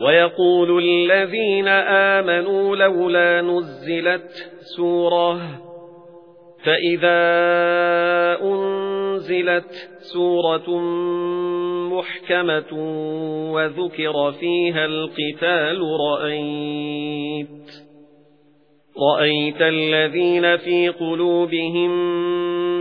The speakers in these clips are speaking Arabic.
وَيَقُولُ الَّذِينَ آمَنُوا لَوْلَا نُزِّلَتْ سُورَةٌ فَإِذَا أُنْزِلَتْ سُورَةٌ مُحْكَمَةٌ وَذُكِرَ فِيهَا الْقِتَالُ رَأَيْتَ رَأَيْتَ الَّذِينَ فِي قُلُوبِهِم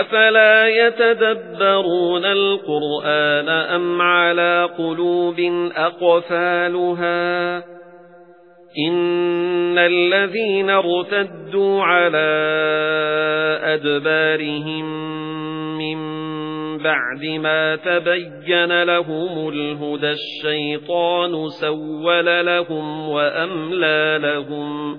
أَفَلَا يَتَدَبَّرُونَ الْقُرْآنَ أَمْ عَلَى قُلُوبٍ أَقْفَالُهَا إِنَّ الَّذِينَ ارْتَدُّوا عَلَى أَدْبَارِهِمْ مِنْ بَعْدِ مَا تَبَيَّنَ لَهُمُ الْهُدَى الشَّيْطَانُ سَوَّلَ لَهُمْ وَأَمْلَى لَهُمْ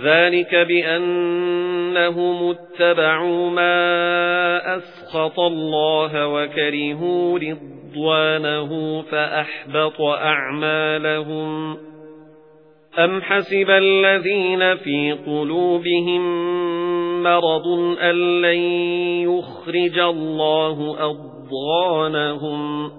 ذَلِكَ بِأَنَّهُمُ اتَّبَعُوا مَا أَسْخَطَ اللَّهَ وَكَرِهُوا رِضْوَانَهُ فَأَحْبَطَ أَعْمَالَهُمْ أَمْ حَسِبَ الَّذِينَ فِي قُلُوبِهِم مَّرَضٌ أَن لَّن يُخْرِجَ اللَّهُ أَضْغَانَهُمْ